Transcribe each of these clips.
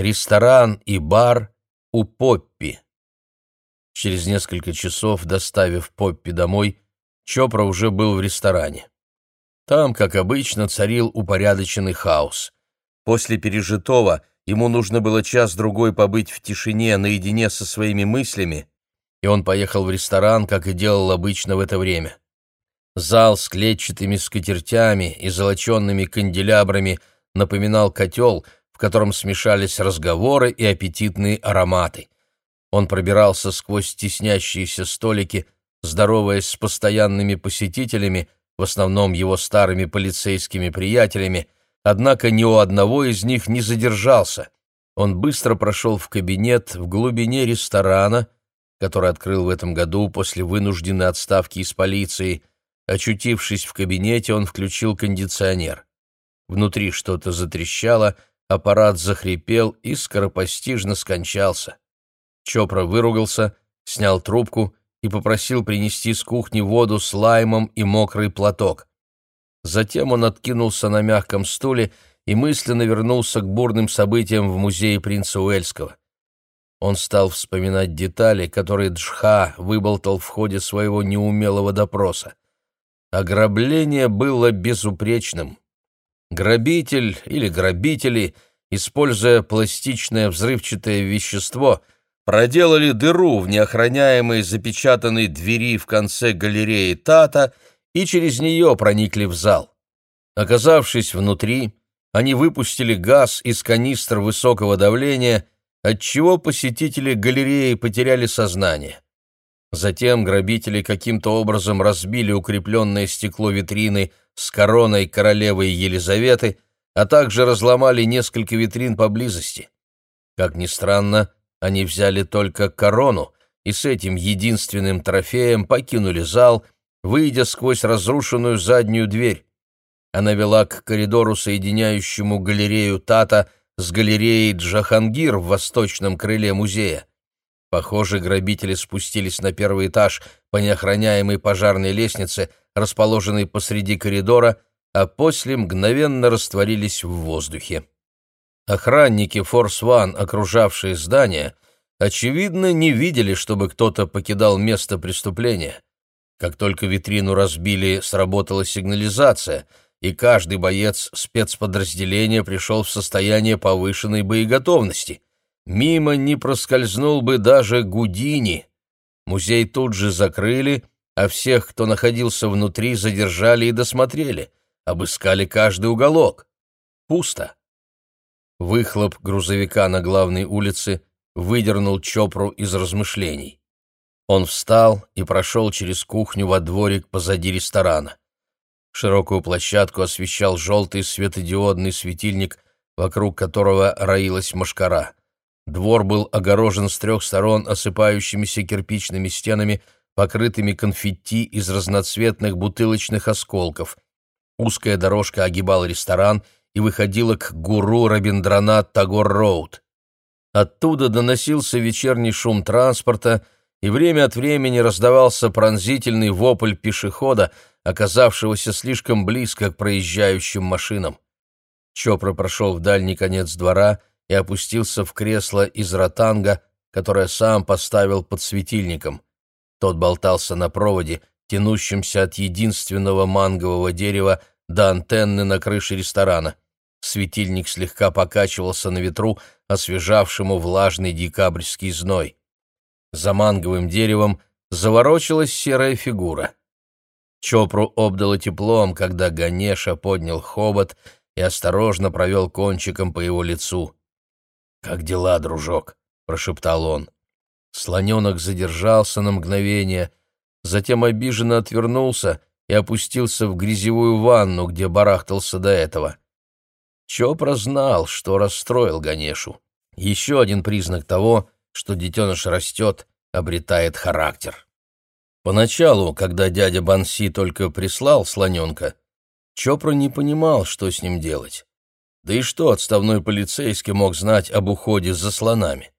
ресторан и бар у Поппи. Через несколько часов, доставив Поппи домой, Чопра уже был в ресторане. Там, как обычно, царил упорядоченный хаос. После пережитого ему нужно было час-другой побыть в тишине, наедине со своими мыслями, и он поехал в ресторан, как и делал обычно в это время. Зал с клетчатыми скатертями и золоченными канделябрами напоминал котел, котором смешались разговоры и аппетитные ароматы. Он пробирался сквозь теснящиеся столики, здороваясь с постоянными посетителями, в основном его старыми полицейскими приятелями, однако ни у одного из них не задержался. Он быстро прошел в кабинет в глубине ресторана, который открыл в этом году после вынужденной отставки из полиции. Очутившись в кабинете, он включил кондиционер. Внутри что-то затрещало, аппарат захрипел и скоропостижно скончался. Чопра выругался, снял трубку и попросил принести с кухни воду с лаймом и мокрый платок. Затем он откинулся на мягком стуле и мысленно вернулся к бурным событиям в музее принца Уэльского. Он стал вспоминать детали, которые Джха выболтал в ходе своего неумелого допроса. Ограбление было безупречным. Грабитель или грабители, используя пластичное взрывчатое вещество — проделали дыру в неохраняемой запечатанной двери в конце галереи Тата и через нее проникли в зал. Оказавшись внутри, они выпустили газ из канистр высокого давления, отчего посетители галереи потеряли сознание. Затем грабители каким-то образом разбили укрепленное стекло витрины с короной королевы Елизаветы, а также разломали несколько витрин поблизости. Как ни странно, они взяли только корону и с этим единственным трофеем покинули зал, выйдя сквозь разрушенную заднюю дверь. Она вела к коридору, соединяющему галерею Тата с галереей Джахангир в восточном крыле музея. Похоже, грабители спустились на первый этаж по неохраняемой пожарной лестнице, расположенной посреди коридора, а после мгновенно растворились в воздухе. Охранники Форс-Ван, окружавшие здание, очевидно, не видели, чтобы кто-то покидал место преступления. Как только витрину разбили, сработала сигнализация, и каждый боец спецподразделения пришел в состояние повышенной боеготовности. Мимо не проскользнул бы даже Гудини. Музей тут же закрыли, а всех, кто находился внутри, задержали и досмотрели, обыскали каждый уголок. Пусто. Выхлоп грузовика на главной улице выдернул Чопру из размышлений. Он встал и прошел через кухню во дворик позади ресторана. Широкую площадку освещал желтый светодиодный светильник, вокруг которого роилась мошкара. Двор был огорожен с трех сторон осыпающимися кирпичными стенами, покрытыми конфетти из разноцветных бутылочных осколков. Узкая дорожка огибала ресторан — и выходила к гуру Рабиндранат Тагор-Роуд. Оттуда доносился вечерний шум транспорта, и время от времени раздавался пронзительный вопль пешехода, оказавшегося слишком близко к проезжающим машинам. Чопра прошел в дальний конец двора и опустился в кресло из ротанга, которое сам поставил под светильником. Тот болтался на проводе, тянущемся от единственного мангового дерева до антенны на крыше ресторана. Светильник слегка покачивался на ветру, освежавшему влажный декабрьский зной. За манговым деревом заворочилась серая фигура. Чопру обдало теплом, когда Ганеша поднял хобот и осторожно провел кончиком по его лицу. «Как дела, дружок?» — прошептал он. Слоненок задержался на мгновение, затем обиженно отвернулся и опустился в грязевую ванну, где барахтался до этого. Чопра знал, что расстроил Ганешу. Еще один признак того, что детеныш растет, обретает характер. Поначалу, когда дядя Банси только прислал слоненка, Чопра не понимал, что с ним делать. Да и что отставной полицейский мог знать об уходе за слонами?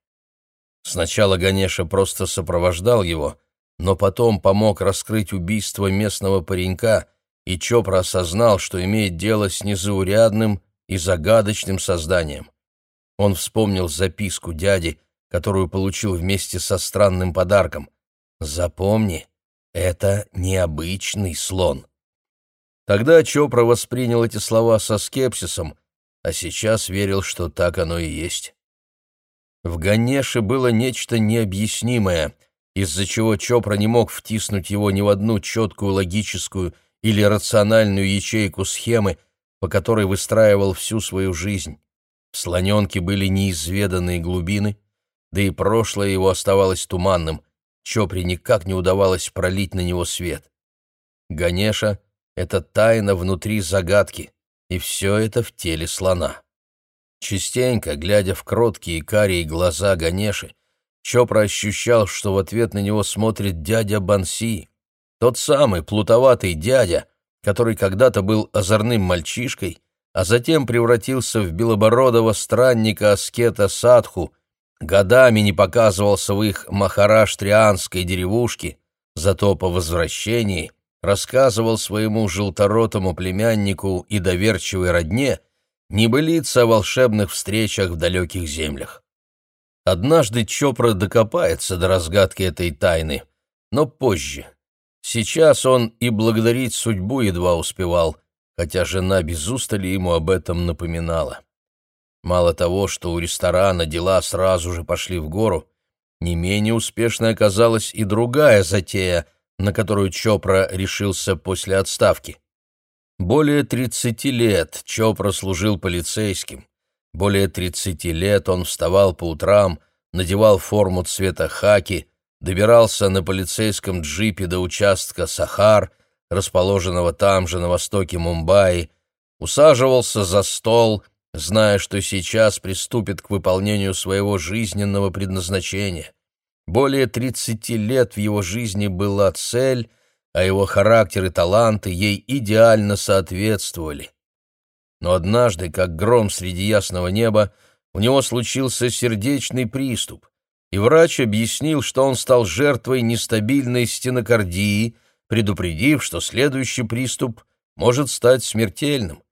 Сначала Ганеша просто сопровождал его — но потом помог раскрыть убийство местного паренька, и Чопра осознал, что имеет дело с незаурядным и загадочным созданием. Он вспомнил записку дяди, которую получил вместе со странным подарком. «Запомни, это необычный слон». Тогда Чопра воспринял эти слова со скепсисом, а сейчас верил, что так оно и есть. В Ганеше было нечто необъяснимое, из-за чего Чопра не мог втиснуть его ни в одну четкую логическую или рациональную ячейку схемы, по которой выстраивал всю свою жизнь. В слоненке были неизведанные глубины, да и прошлое его оставалось туманным, Чопре никак не удавалось пролить на него свет. Ганеша — это тайна внутри загадки, и все это в теле слона. Частенько, глядя в кроткие карие глаза Ганеши, Чопра ощущал, что в ответ на него смотрит дядя Банси, тот самый плутоватый дядя, который когда-то был озорным мальчишкой, а затем превратился в белобородого странника-аскета Садху, годами не показывался в их махараш-трианской деревушке, зато по возвращении рассказывал своему желторотому племяннику и доверчивой родне небылицы о волшебных встречах в далеких землях. Однажды Чопра докопается до разгадки этой тайны, но позже. Сейчас он и благодарить судьбу едва успевал, хотя жена без устали ему об этом напоминала. Мало того, что у ресторана дела сразу же пошли в гору, не менее успешной оказалась и другая затея — на которую Чопра решился после отставки. Более 30 лет Чопра служил полицейским. Более 30 лет он вставал по утрам, надевал форму цвета хаки, добирался на полицейском джипе до участка Сахар, расположенного там же на востоке Мумбаи, усаживался за стол, зная, что сейчас приступит к выполнению своего жизненного предназначения. Более тридцати лет в его жизни была цель, а его характер и таланты ей идеально соответствовали. Но однажды, как гром среди ясного неба, у него случился сердечный приступ, и врач объяснил, что он стал жертвой нестабильной стенокардии, предупредив, что следующий приступ может стать смертельным.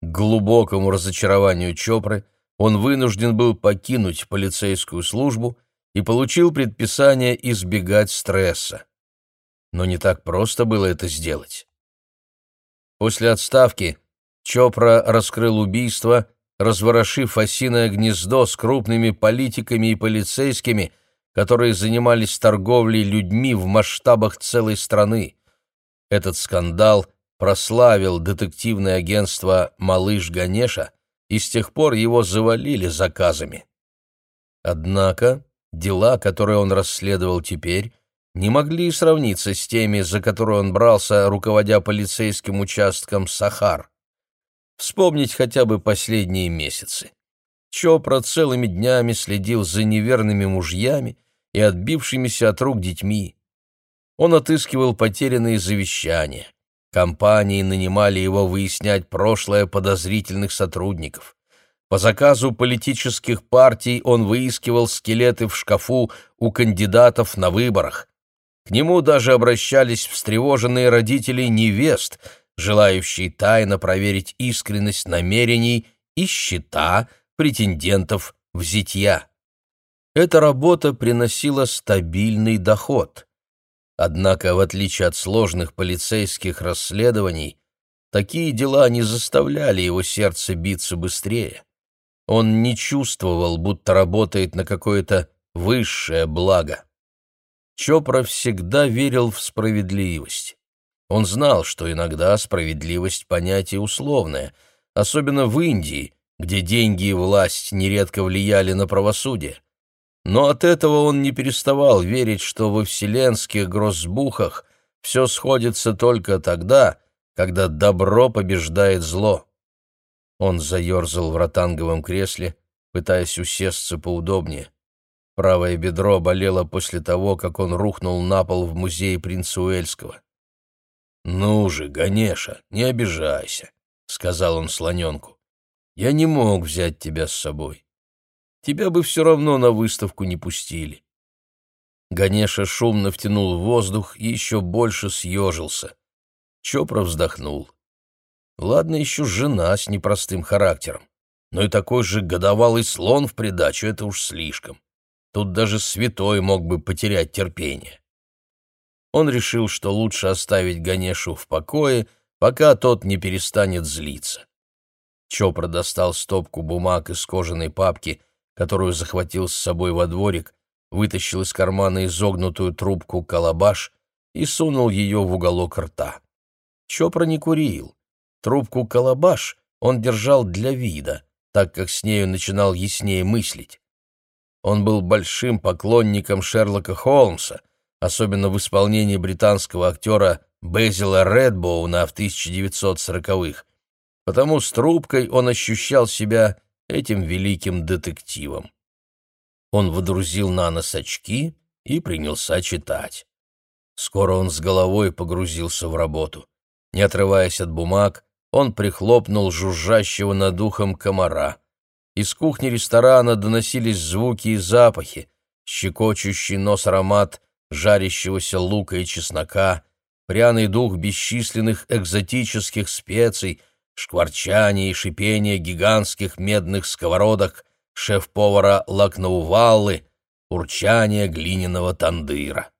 К глубокому разочарованию Чопры он вынужден был покинуть полицейскую службу и получил предписание избегать стресса. Но не так просто было это сделать. После отставки Чопра раскрыл убийство, разворошив осиное гнездо с крупными политиками и полицейскими, которые занимались торговлей людьми в масштабах целой страны. Этот скандал прославил детективное агентство «Малыш Ганеша», и с тех пор его завалили заказами. Однако Дела, которые он расследовал теперь, не могли сравниться с теми, за которые он брался, руководя полицейским участком Сахар. Вспомнить хотя бы последние месяцы. Чопра целыми днями следил за неверными мужьями и отбившимися от рук детьми. Он отыскивал потерянные завещания. Компании нанимали его выяснять прошлое подозрительных сотрудников. По заказу политических партий он выискивал скелеты в шкафу у кандидатов на выборах. К нему даже обращались встревоженные родители невест, желающие тайно проверить искренность намерений и счета претендентов в зятья. Эта работа приносила стабильный доход. Однако, в отличие от сложных полицейских расследований, такие дела не заставляли его сердце биться быстрее. Он не чувствовал, будто работает на какое-то высшее благо. Чопра всегда верил в справедливость. Он знал, что иногда справедливость — понятие условное, особенно в Индии, где деньги и власть нередко влияли на правосудие. Но от этого он не переставал верить, что во вселенских грозбухах все сходится только тогда, когда добро побеждает зло. Он заерзал в ротанговом кресле, пытаясь усесться поудобнее. Правое бедро болело после того, как он рухнул на пол в музее принца Уэльского. «Ну же, Ганеша, не обижайся», — сказал он слоненку. «Я не мог взять тебя с собой. Тебя бы все равно на выставку не пустили». Ганеша шумно втянул воздух и еще больше съежился. Чопра вздохнул. Ладно еще жена с непростым характером. но и такой же годовалый слон в придачу — это уж слишком. Тут даже святой мог бы потерять терпение. Он решил, что лучше оставить Ганешу в покое, пока тот не перестанет злиться. Чопра достал стопку бумаг из кожаной папки, которую захватил с собой во дворик, вытащил из кармана изогнутую трубку калабаш и сунул ее в уголок рта. Чопра не курил. Трубку калабаш он держал для вида, так как с нею начинал яснее мыслить. Он был большим поклонником Шерлока Холмса, особенно в исполнении британского актера Безила Редбоуна в 1940-х, потому с трубкой он ощущал себя этим великим детективом. Он водрузил на нос очки и принялся читать. Скоро он с головой погрузился в работу. Не отрываясь от бумаг, он прихлопнул жужжащего над ухом комара. Из кухни ресторана доносились звуки и запахи, щекочущий нос аромат жарящегося лука и чеснока, пряный дух бесчисленных экзотических специй, шкварчание и шипение гигантских медных сковородок, шеф-повара Лакнауваллы, урчание глиняного тандыра.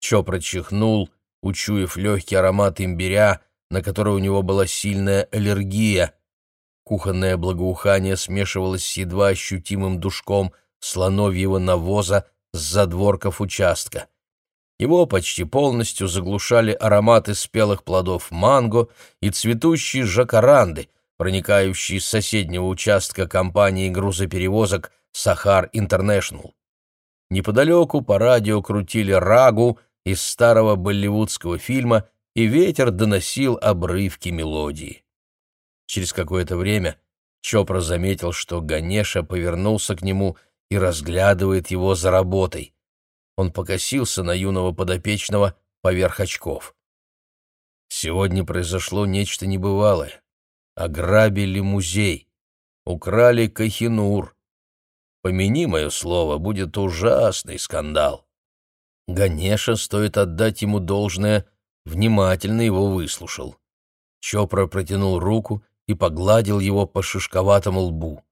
Чо прочихнул, учуяв легкий аромат имбиря, на который у него была сильная аллергия. Кухонное благоухание смешивалось с едва ощутимым душком слоновьего навоза с задворков участка. Его почти полностью заглушали ароматы спелых плодов манго и цветущие жакаранды, проникающие с соседнего участка компании грузоперевозок «Сахар Интернешнл». Неподалеку по радио крутили рагу из старого болливудского фильма, и ветер доносил обрывки мелодии. Через какое-то время Чопра заметил, что Ганеша повернулся к нему и разглядывает его за работой. Он покосился на юного подопечного поверх очков. Сегодня произошло нечто небывалое. Ограбили музей, украли Кахинур. Помяни мое слово, будет ужасный скандал. Ганеша, стоит отдать ему должное, внимательно его выслушал. Чопра протянул руку и погладил его по шишковатому лбу.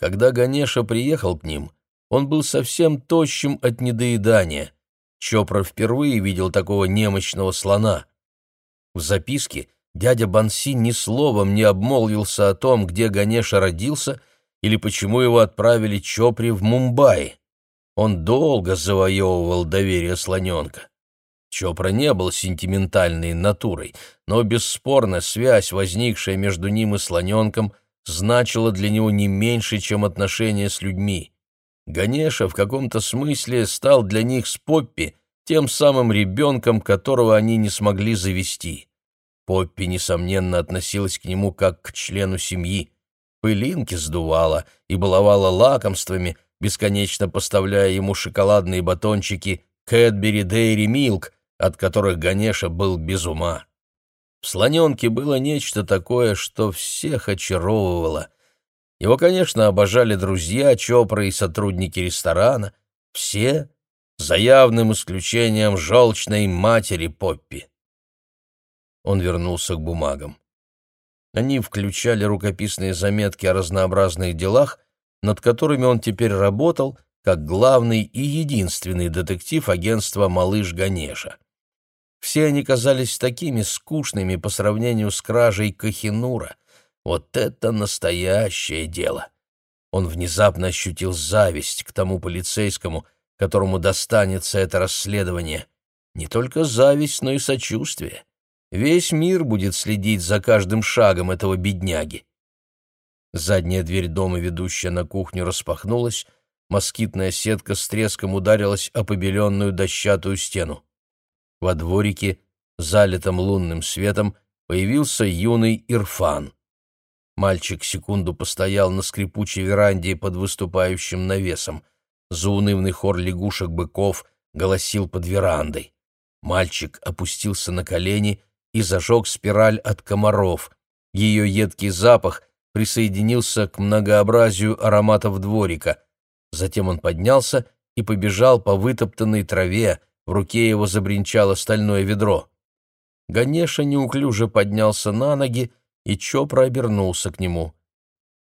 Когда Ганеша приехал к ним, он был совсем тощим от недоедания. Чопра впервые видел такого немощного слона. В записке дядя Банси ни словом не обмолвился о том, где Ганеша родился или почему его отправили Чопре в Мумбаи. Он долго завоевывал доверие слоненка. Чопра не был сентиментальной натурой, но бесспорно связь, возникшая между ним и слоненком, значила для него не меньше, чем отношения с людьми. Ганеша в каком-то смысле стал для них с Поппи тем самым ребенком, которого они не смогли завести. Поппи, несомненно, относилась к нему как к члену семьи. Пылинки сдувала и баловала лакомствами, бесконечно поставляя ему шоколадные батончики Кэтбери Дейри Милк, от которых Ганеша был без ума. В слоненке было нечто такое, что всех очаровывало. Его, конечно, обожали друзья Чопра и сотрудники ресторана, все, за явным исключением желчной матери Поппи. Он вернулся к бумагам. Они включали рукописные заметки о разнообразных делах, над которыми он теперь работал, как главный и единственный детектив агентства «Малыш Ганеша». Все они казались такими скучными по сравнению с кражей Кахинура. Вот это настоящее дело! Он внезапно ощутил зависть к тому полицейскому, которому достанется это расследование. Не только зависть, но и сочувствие. Весь мир будет следить за каждым шагом этого бедняги. Задняя дверь дома, ведущая на кухню, распахнулась, москитная сетка с треском ударилась о побеленную дощатую стену. Во дворике, залитом лунным светом, появился юный Ирфан. Мальчик секунду постоял на скрипучей веранде под выступающим навесом. Заунывный хор лягушек-быков голосил под верандой. Мальчик опустился на колени и зажег спираль от комаров. Ее едкий запах присоединился к многообразию ароматов дворика. Затем он поднялся и побежал по вытоптанной траве, в руке его забринчало стальное ведро. Ганеша неуклюже поднялся на ноги, и Чопра обернулся к нему.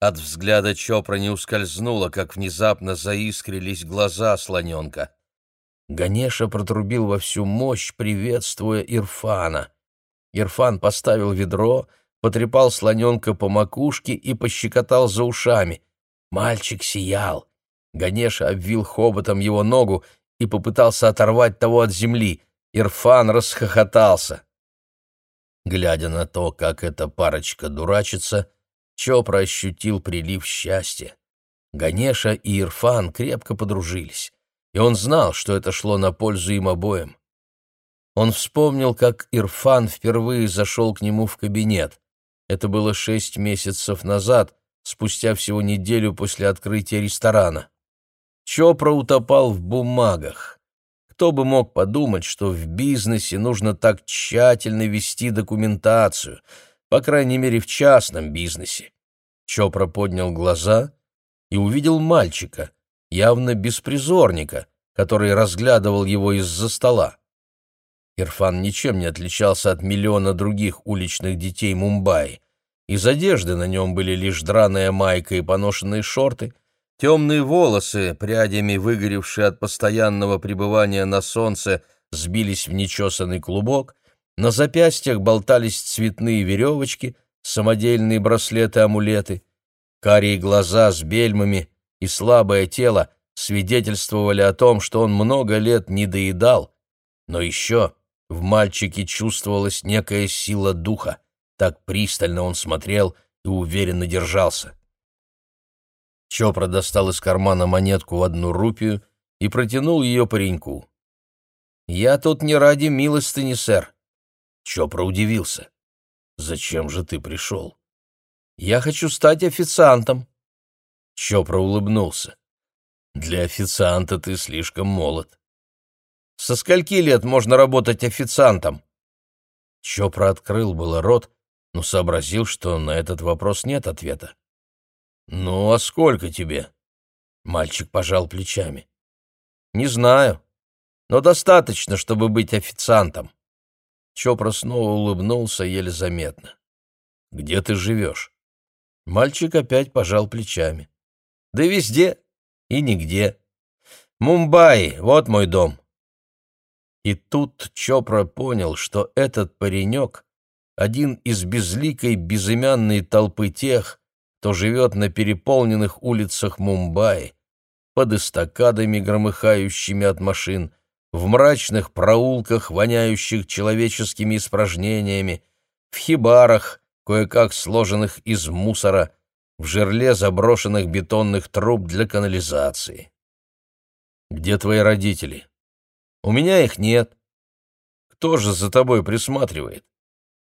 От взгляда Чопра не ускользнуло, как внезапно заискрились глаза слоненка. Ганеша протрубил во всю мощь, приветствуя Ирфана. Ирфан поставил ведро, потрепал слоненка по макушке и пощекотал за ушами. Мальчик сиял. Ганеша обвил хоботом его ногу и попытался оторвать того от земли. Ирфан расхохотался. Глядя на то, как эта парочка дурачится, Чопра ощутил прилив счастья. Ганеша и Ирфан крепко подружились и он знал, что это шло на пользу им обоим. Он вспомнил, как Ирфан впервые зашел к нему в кабинет. Это было шесть месяцев назад, спустя всего неделю после открытия ресторана. Чопра утопал в бумагах. Кто бы мог подумать, что в бизнесе нужно так тщательно вести документацию, по крайней мере, в частном бизнесе. Чопра поднял глаза и увидел мальчика, явно беспризорника, который разглядывал его из-за стола. Ирфан ничем не отличался от миллиона других уличных детей Мумбаи. Из одежды на нем были лишь драная майка и поношенные шорты, темные волосы, прядями выгоревшие от постоянного пребывания на солнце, сбились в нечесанный клубок, на запястьях болтались цветные веревочки, самодельные браслеты-амулеты, карие глаза с бельмами и слабое тело свидетельствовали о том, что он много лет не доедал, но еще в мальчике чувствовалась некая сила духа, так пристально он смотрел и уверенно держался. Чопра достал из кармана монетку в одну рупию и протянул ее пареньку. «Я тут не ради милостыни, сэр». Чопра удивился. «Зачем же ты пришел?» «Я хочу стать официантом». Чопра улыбнулся. «Для официанта ты слишком молод». «Со скольки лет можно работать официантом?» Чопра открыл было рот, но сообразил, что на этот вопрос нет ответа. «Ну, а сколько тебе?» Мальчик пожал плечами. «Не знаю, но достаточно, чтобы быть официантом». Чопра снова улыбнулся еле заметно. «Где ты живешь?» Мальчик опять пожал плечами. Да везде и нигде. Мумбаи, вот мой дом. И тут Чопра понял, что этот паренек — один из безликой безымянной толпы тех, кто живет на переполненных улицах Мумбаи, под эстакадами, громыхающими от машин, в мрачных проулках, воняющих человеческими испражнениями, в хибарах, кое-как сложенных из мусора, в жерле заброшенных бетонных труб для канализации. «Где твои родители?» «У меня их нет». «Кто же за тобой присматривает?»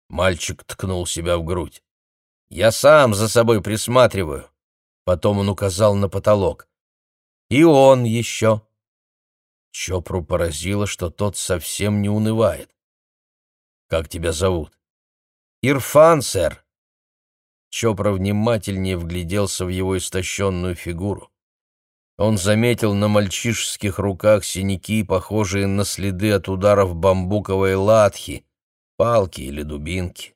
Мальчик ткнул себя в грудь. «Я сам за собой присматриваю». Потом он указал на потолок. «И он еще». Чопру поразило, что тот совсем не унывает. «Как тебя зовут?» «Ирфан, сэр». Чопра внимательнее вгляделся в его истощенную фигуру. Он заметил на мальчишеских руках синяки, похожие на следы от ударов бамбуковой латхи, палки или дубинки,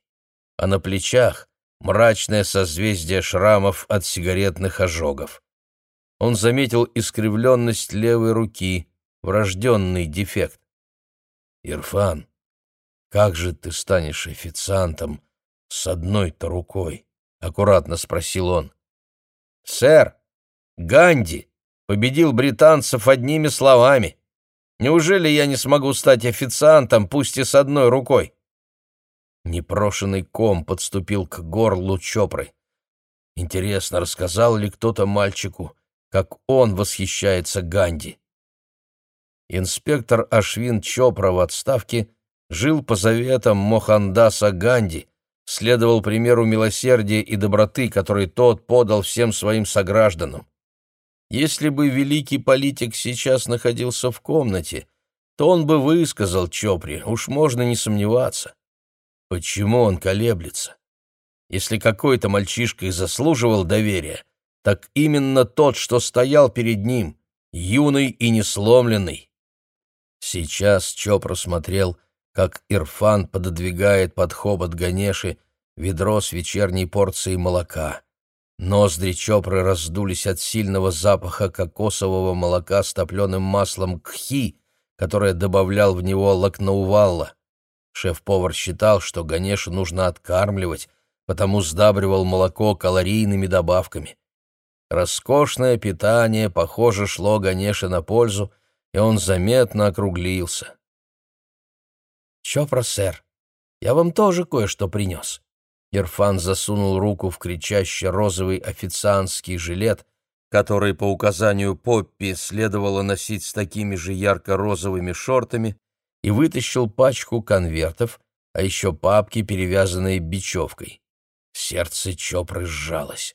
а на плечах мрачное созвездие шрамов от сигаретных ожогов. Он заметил искривленность левой руки, врожденный дефект. «Ирфан, как же ты станешь официантом с одной-то рукой?» — аккуратно спросил он. «Сэр, Ганди победил британцев одними словами. Неужели я не смогу стать официантом, пусть и с одной рукой?» Непрошенный ком подступил к горлу Чопры. Интересно, рассказал ли кто-то мальчику, как он восхищается Ганди? Инспектор Ашвин Чопра в отставке жил по заветам Мохандаса Ганди, следовал примеру милосердия и доброты, который тот подал всем своим согражданам. Если бы великий политик сейчас находился в комнате, то он бы высказал Чопри, уж можно не сомневаться. Почему он колеблется? Если какой-то мальчишка и заслуживал доверия, так именно тот, что стоял перед ним, юный и несломленный. Сейчас Чопра смотрел как Ирфан пододвигает под хобот Ганеши ведро с вечерней порцией молока. Ноздри Чопры раздулись от сильного запаха кокосового молока с топленым маслом кхи, которое добавлял в него лакнаувалла. Шеф-повар считал, что Ганешу нужно откармливать, потому сдабривал молоко калорийными добавками. Роскошное питание, похоже, шло Ганеше на пользу, и он заметно округлился. «Чопра, сэр, я вам тоже кое-что принес». Ирфан засунул руку в кричащий розовый официантский жилет, который по указанию Поппи следовало носить с такими же ярко-розовыми шортами, и вытащил пачку конвертов, а еще папки, перевязанные бечевкой. Сердце Чопры сжалось.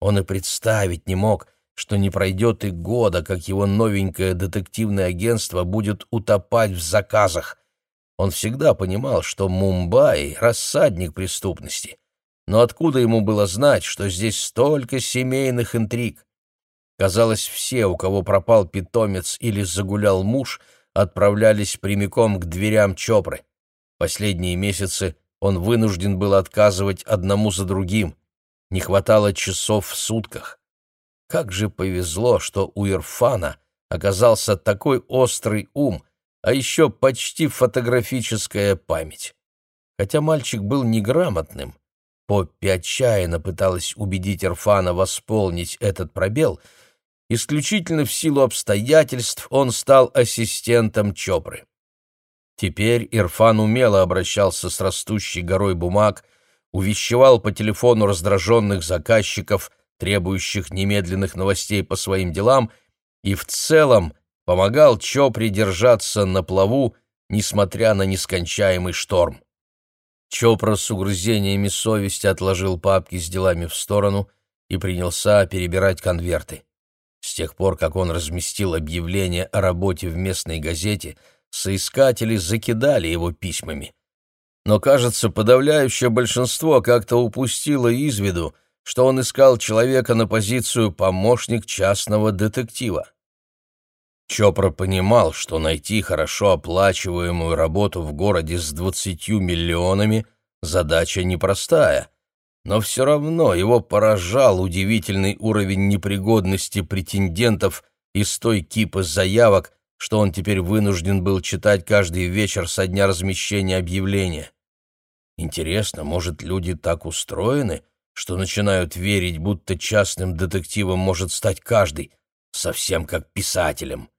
Он и представить не мог, что не пройдет и года, как его новенькое детективное агентство будет утопать в заказах, он всегда понимал, что Мумбаи — рассадник преступности. Но откуда ему было знать, что здесь столько семейных интриг? Казалось, все, у кого пропал питомец или загулял муж, отправлялись прямиком к дверям Чопры. Последние месяцы он вынужден был отказывать одному за другим. Не хватало часов в сутках. Как же повезло, что у Ирфана оказался такой острый ум, а еще почти фотографическая память. Хотя мальчик был неграмотным, Поппи отчаянно пыталась убедить Ирфана восполнить этот пробел, исключительно в силу обстоятельств он стал ассистентом Чопры. Теперь Ирфан умело обращался с растущей горой бумаг, увещевал по телефону раздраженных заказчиков, требующих немедленных новостей по своим делам, и в целом помогал Чопре держаться на плаву, несмотря на нескончаемый шторм. Чопра с угрызениями совести отложил папки с делами в сторону и принялся перебирать конверты. С тех пор, как он разместил объявление о работе в местной газете, соискатели закидали его письмами. Но, кажется, подавляющее большинство как-то упустило из виду, что он искал человека на позицию помощник частного детектива. Чопра понимал, что найти хорошо оплачиваемую работу в городе с двадцатью миллионами – задача непростая, но все равно его поражал удивительный уровень непригодности претендентов из той кипы заявок, что он теперь вынужден был читать каждый вечер со дня размещения объявления. Интересно, может, люди так устроены, что начинают верить, будто частным детективом может стать каждый, совсем как писателем.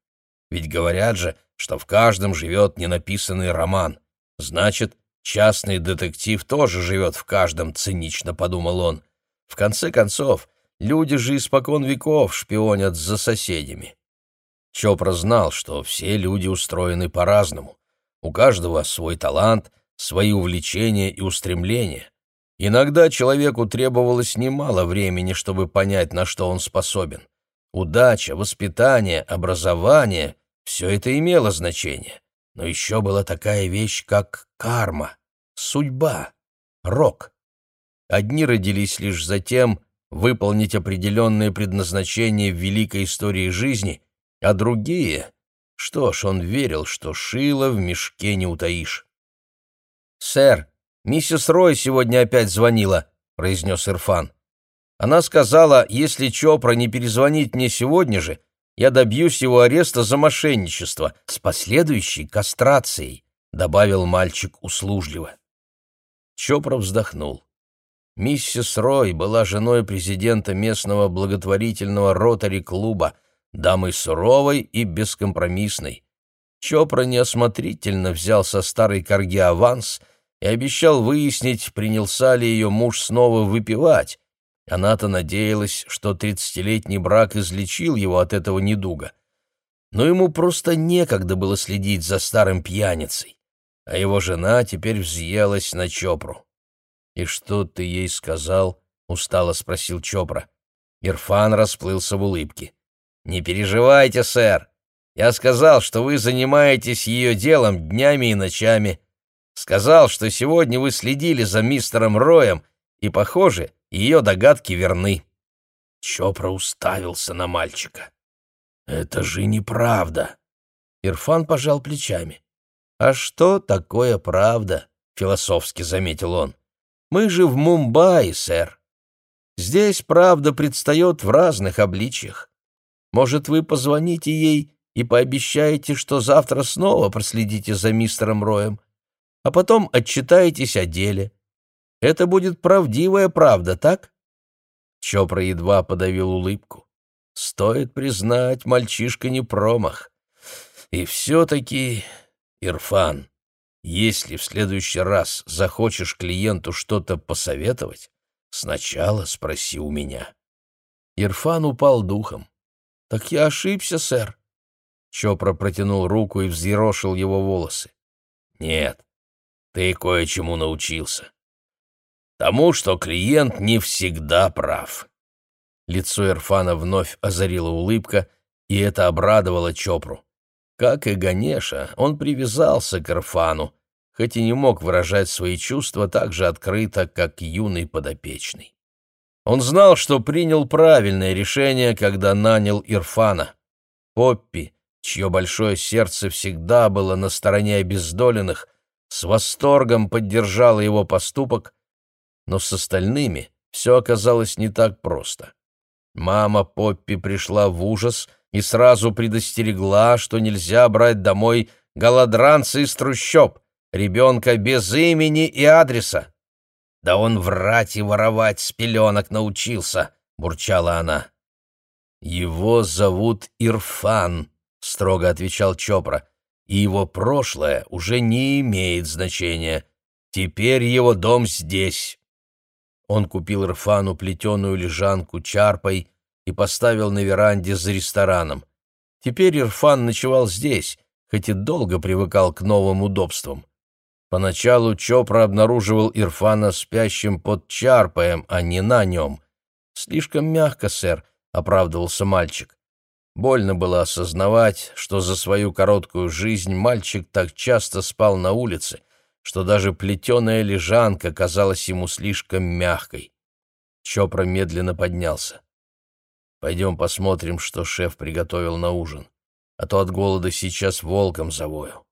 Ведь говорят же, что в каждом живет ненаписанный роман. Значит, частный детектив тоже живет в каждом, цинично подумал он. В конце концов, люди же испокон веков шпионят за соседями. Чопра знал, что все люди устроены по-разному. У каждого свой талант, свои увлечения и устремления. Иногда человеку требовалось немало времени, чтобы понять, на что он способен. Удача, воспитание, образование — все это имело значение. Но еще была такая вещь, как карма, судьба, рок. Одни родились лишь за тем, выполнить определенное предназначение в великой истории жизни, а другие... Что ж, он верил, что шило в мешке не утаишь. «Сэр, миссис Рой сегодня опять звонила», — произнес Ирфан. Она сказала, если Чопра не перезвонит мне сегодня же, я добьюсь его ареста за мошенничество с последующей кастрацией», — добавил мальчик услужливо. Чопра вздохнул. Миссис Рой была женой президента местного благотворительного ротари-клуба, дамой суровой и бескомпромиссной. Чопра неосмотрительно взял со старой корги аванс и обещал выяснить, принялся ли ее муж снова выпивать, она-то надеялась, что тридцатилетний брак излечил его от этого недуга. Но ему просто некогда было следить за старым пьяницей, а его жена теперь взъелась на Чопру. «И что ты ей сказал?» — устало спросил Чопра. Ирфан расплылся в улыбке. «Не переживайте, сэр. Я сказал, что вы занимаетесь ее делом днями и ночами. Сказал, что сегодня вы следили за мистером Роем, и, похоже, ее догадки верны. Чопра уставился на мальчика. «Это же неправда!» Ирфан пожал плечами. «А что такое правда?» — философски заметил он. «Мы же в Мумбаи, сэр. Здесь правда предстает в разных обличьях. Может, вы позвоните ей и пообещаете, что завтра снова проследите за мистером Роем, а потом отчитаетесь о деле. Это будет правдивая правда, так?» Чопра едва подавил улыбку. Стоит признать, мальчишка не промах. И все-таки, Ирфан, если в следующий раз захочешь клиенту что-то посоветовать, сначала спроси у меня. Ирфан упал духом. «Так я ошибся, сэр». Чопра протянул руку и взъерошил его волосы. «Нет, ты кое-чему научился. Тому, что клиент не всегда прав». Лицо Ирфана вновь озарила улыбка, и это обрадовало Чопру. Как и Ганеша, он привязался к Ирфану, хоть и не мог выражать свои чувства так же открыто, как юный подопечный. Он знал, что принял правильное решение, когда нанял Ирфана. Поппи, чье большое сердце всегда было на стороне обездоленных, с восторгом поддержала его поступок, но с остальными все оказалось не так просто. Мама Поппи пришла в ужас — и сразу предостерегла, что нельзя брать домой голодранца из трущоб, ребенка без имени и адреса. «Да он врать и воровать с пеленок научился», — бурчала она. «Его зовут Ирфан», — строго отвечал Чопра, «и его прошлое уже не имеет значения. Теперь его дом здесь». Он купил Ирфану плетеную лежанку чарпой, и поставил на веранде за рестораном. Теперь Ирфан ночевал здесь, хоть и долго привыкал к новым удобствам. Поначалу Чопра обнаруживал Ирфана спящим под чарпаем, а не на нем. «Слишком мягко, сэр», — оправдывался мальчик. Больно было осознавать, что за свою короткую жизнь мальчик так часто спал на улице, что даже плетеная лежанка казалась ему слишком мягкой. Чопра медленно поднялся. Пойдем посмотрим, что шеф приготовил на ужин, а то от голода сейчас волком завою.